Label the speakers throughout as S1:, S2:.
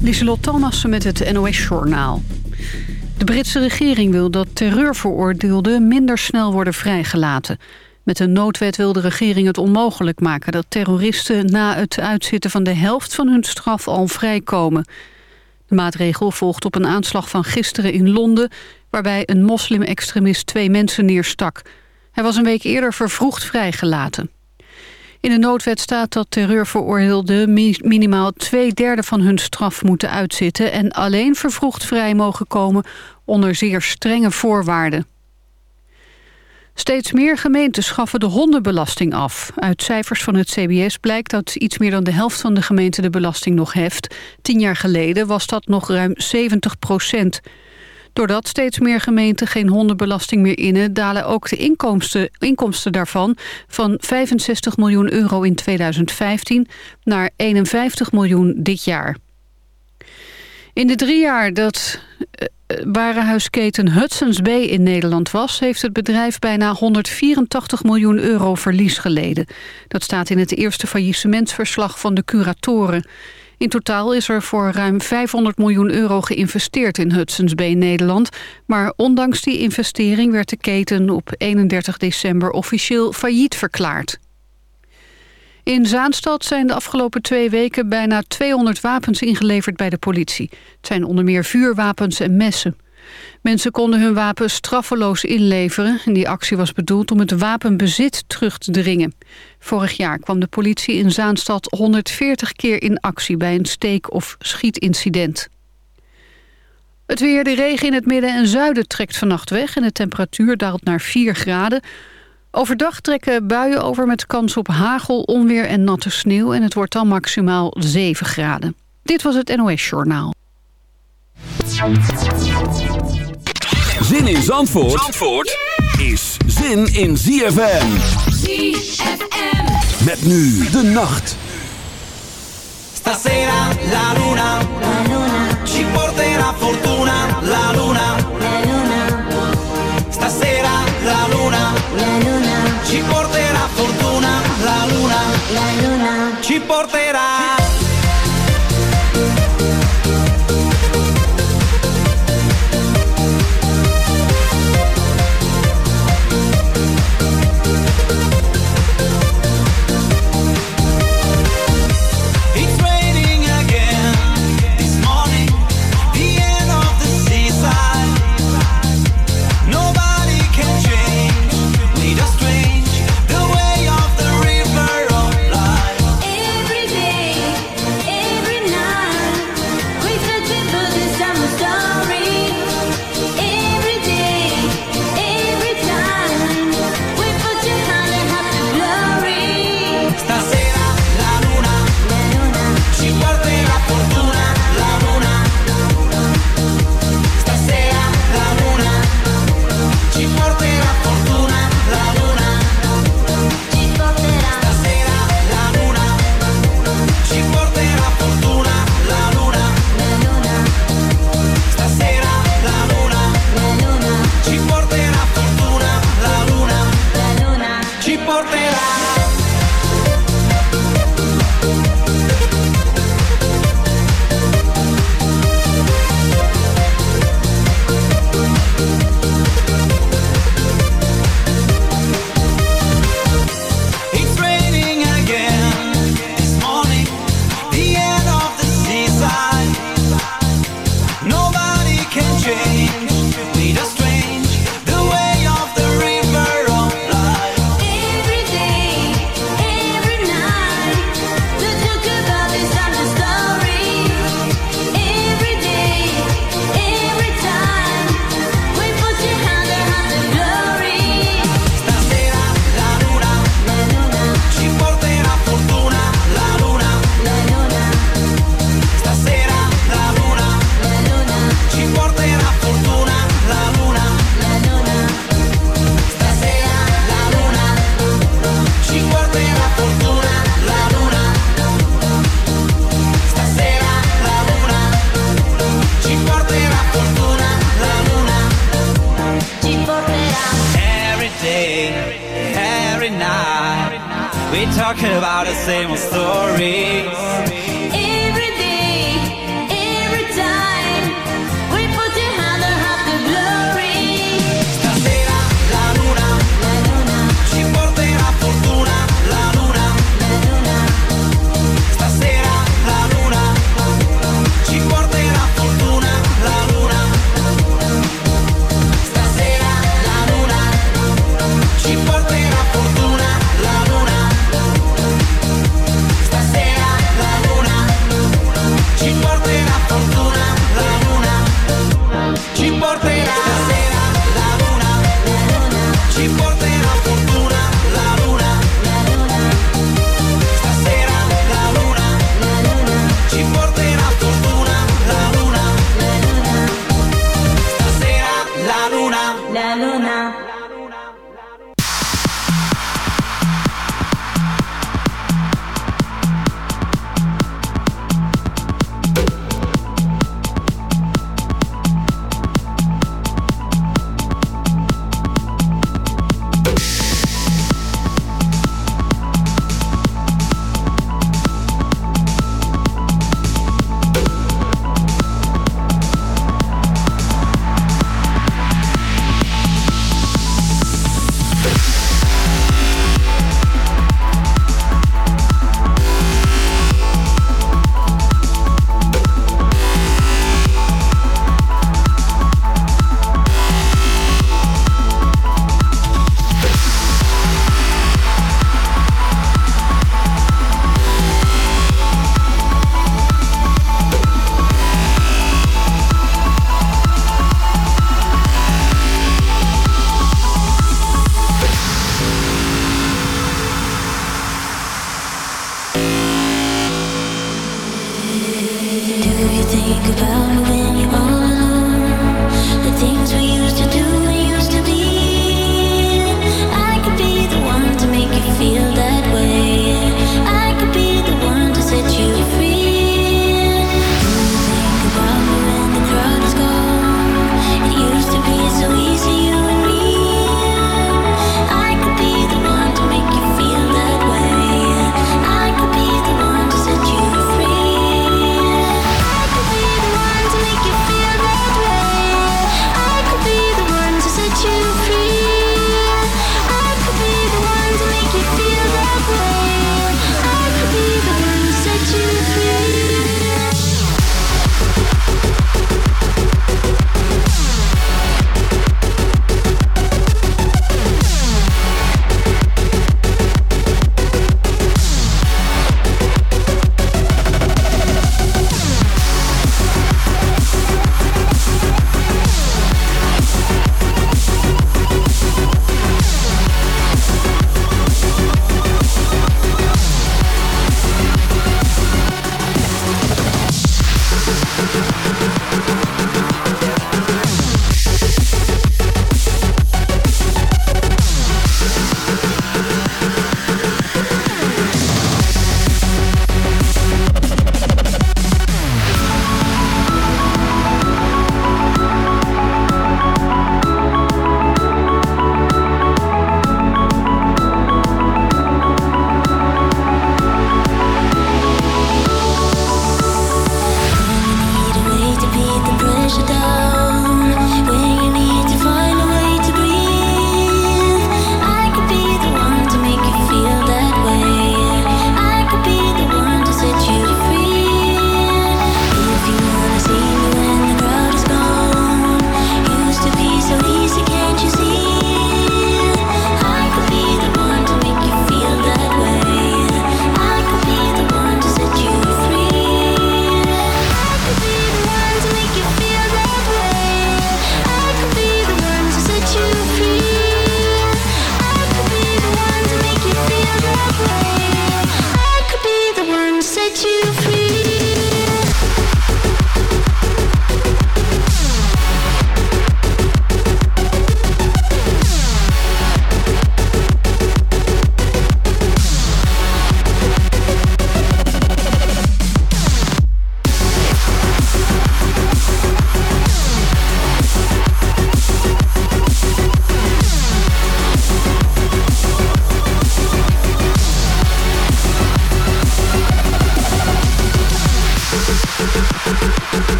S1: Lieselot Thomassen met het NOS-journaal. De Britse regering wil dat terreurveroordeelden minder snel worden vrijgelaten. Met een noodwet wil de regering het onmogelijk maken... dat terroristen na het uitzitten van de helft van hun straf al vrijkomen. De maatregel volgt op een aanslag van gisteren in Londen... waarbij een moslim-extremist twee mensen neerstak. Hij was een week eerder vervroegd vrijgelaten. In de noodwet staat dat terreurveroordeelden minimaal twee derde van hun straf moeten uitzitten en alleen vervroegd vrij mogen komen onder zeer strenge voorwaarden. Steeds meer gemeenten schaffen de hondenbelasting af. Uit cijfers van het CBS blijkt dat iets meer dan de helft van de gemeenten de belasting nog heft. Tien jaar geleden was dat nog ruim 70 procent. Doordat steeds meer gemeenten geen hondenbelasting meer innen... dalen ook de inkomsten, inkomsten daarvan van 65 miljoen euro in 2015 naar 51 miljoen dit jaar. In de drie jaar dat uh, warenhuisketen Hudson's Bay in Nederland was... heeft het bedrijf bijna 184 miljoen euro verlies geleden. Dat staat in het eerste faillissementsverslag van de curatoren. In totaal is er voor ruim 500 miljoen euro geïnvesteerd in Hudson's Bay Nederland. Maar ondanks die investering werd de keten op 31 december officieel failliet verklaard. In Zaanstad zijn de afgelopen twee weken bijna 200 wapens ingeleverd bij de politie. Het zijn onder meer vuurwapens en messen. Mensen konden hun wapens straffeloos inleveren. En die actie was bedoeld om het wapenbezit terug te dringen. Vorig jaar kwam de politie in Zaanstad 140 keer in actie... bij een steek- of schietincident. Het weer, de regen in het midden en zuiden trekt vannacht weg... en de temperatuur daalt naar 4 graden. Overdag trekken buien over met kans op hagel, onweer en natte sneeuw... en het wordt dan maximaal 7 graden. Dit was het NOS Journaal.
S2: Zin in Zandvoort, Zandvoort is zin in ZFM.
S3: ZFM.
S2: Met nu de nacht.
S4: Stasera la luna, la luna ci porterà fortuna, la luna, la luna. Stasera la luna, la luna ci porterà fortuna, la luna, la luna ci porterà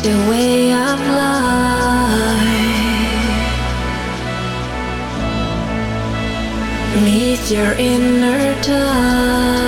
S5: the
S6: way of life. Meet your inner time.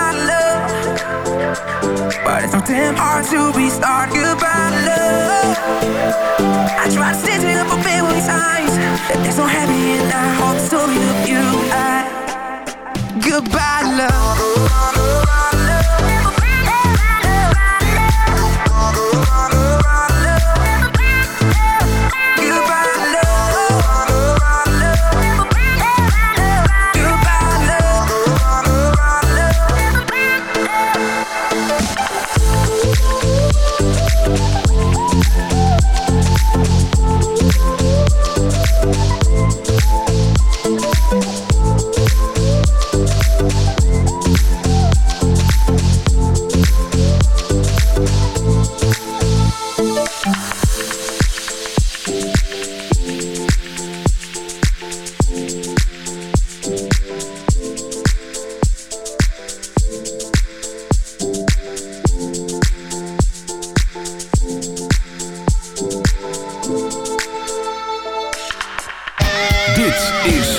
S7: But it's so damn hard to be stark about love. I try to stitch it up a million times. It's so heavy and I hope so you, you, I. Goodbye, love.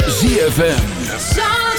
S2: Is ZFM.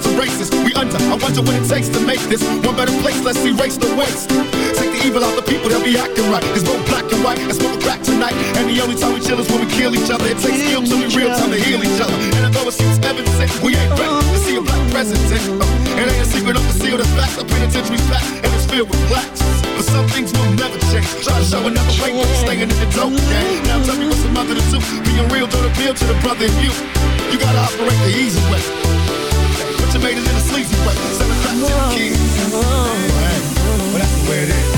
S8: To races. We under, I wonder what it takes to make this one better place. Let's erase the waste. Evil out the people, they'll be acting right. It's both black and white. Let's move back tonight. And the only time we chill is when we kill each other. It takes skill to be real time to heal each other. And I although it seems evident, we ain't ready to see a black president. It ain't a secret the seal the facts. The penitentiary's back and it's filled with blacks. But some things will never change. Try to show another way, but staying in the dope game. Now tell me what's the mother to do. Being real don't appeal to the brother in you. You gotta operate the easy way. But you made in a sleazy way. Send it to the kids. Right. But that's the way it is.